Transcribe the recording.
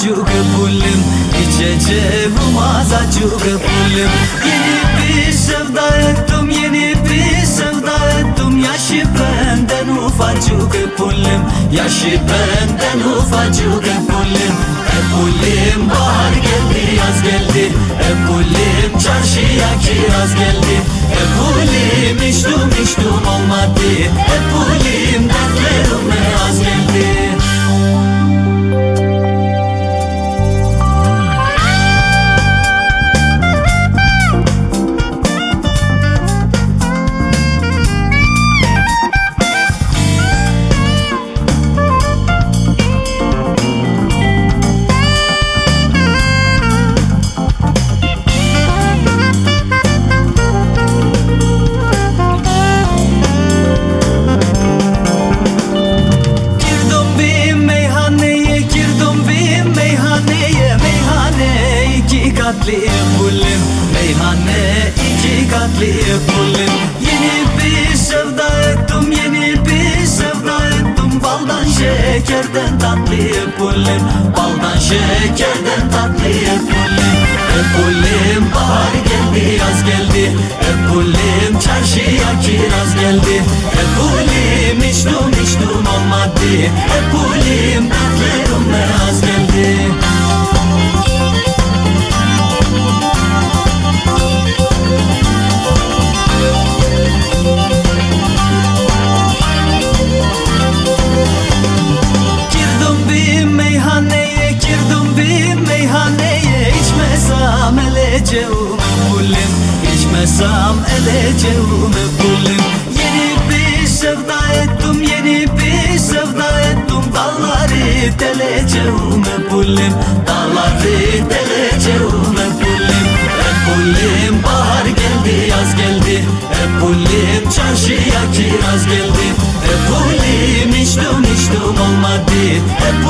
pullim İçeceğim azacık pullim Yeni bir sevda ettim yeni bir sevda ettim. Yaşı benden ufacık pullim Yaşı benden ufacık pullim E pullim bahar geldi yaz geldi. E pullim çarşıya kiraz geldi. E pullim içtim içtim olmadı. E pullim katlı bulim Meyhane iki katlı bulim Yeni bir sevda ettim yeni bir sevda ettim. Baldan şekerden tatlı bulim Baldan şekerden tatlı bulim E bulim bahar geldi yaz geldi. E bulim çarşıya kiraz geldi. E bulim içtim içtim olmadı. E Eleceğim bulim İçmesem eleceğim bulim Yeni bir sevda ettim yeni bir sevda ettim. Dalları deleceğim bulim Dalları deleceğim bulim E bulim bahar geldi yaz geldi. E bulim çarşıya kiraz geldi. E bulim içtim içtim olmadı. E